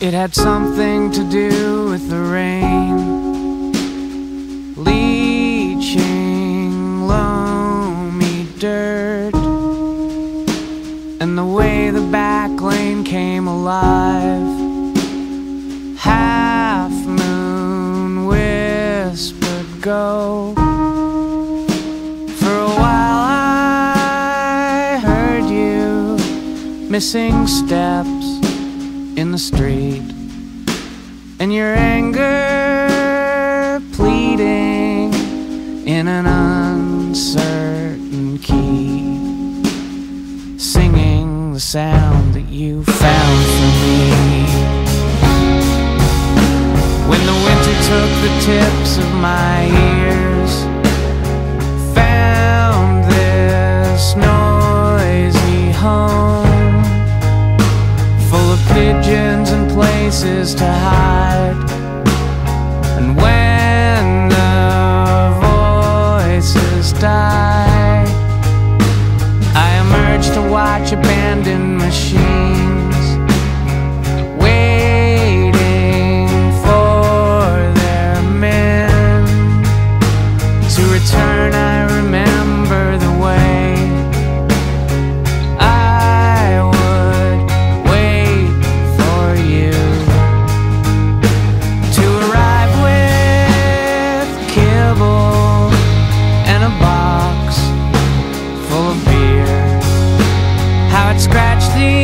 It had something to do with the rain leaching loamy dirt and the way the back lane came alive. Half moon whispered, Go. For a while I heard you missing steps in the street, and your anger pleading in an uncertain key, singing the sound that you found for me. When the winter took the tips of my ears, watch abandoned machines It the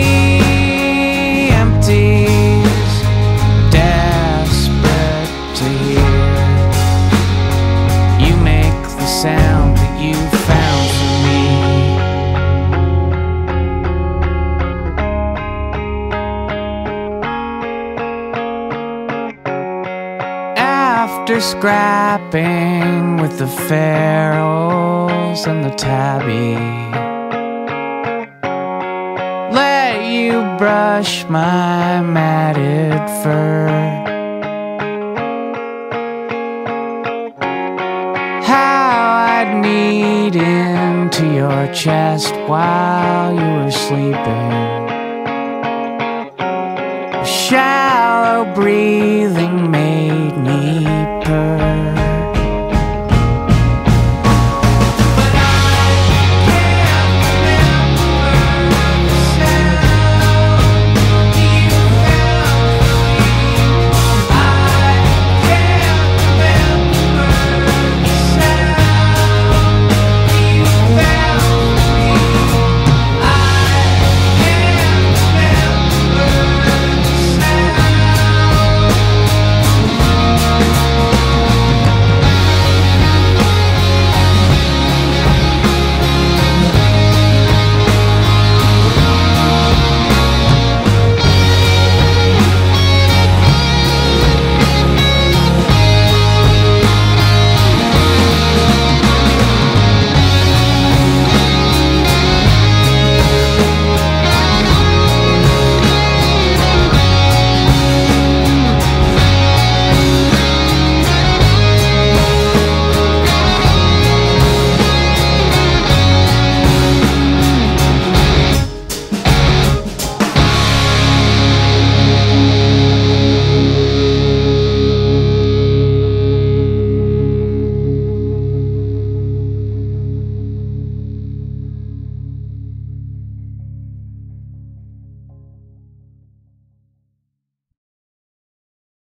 empties, desperate to hear. You make the sound that you found for me. After scrapping with the ferals and the tabby, you brush my matted fur. How I'd knead into your chest while you were sleeping. Shallow breathing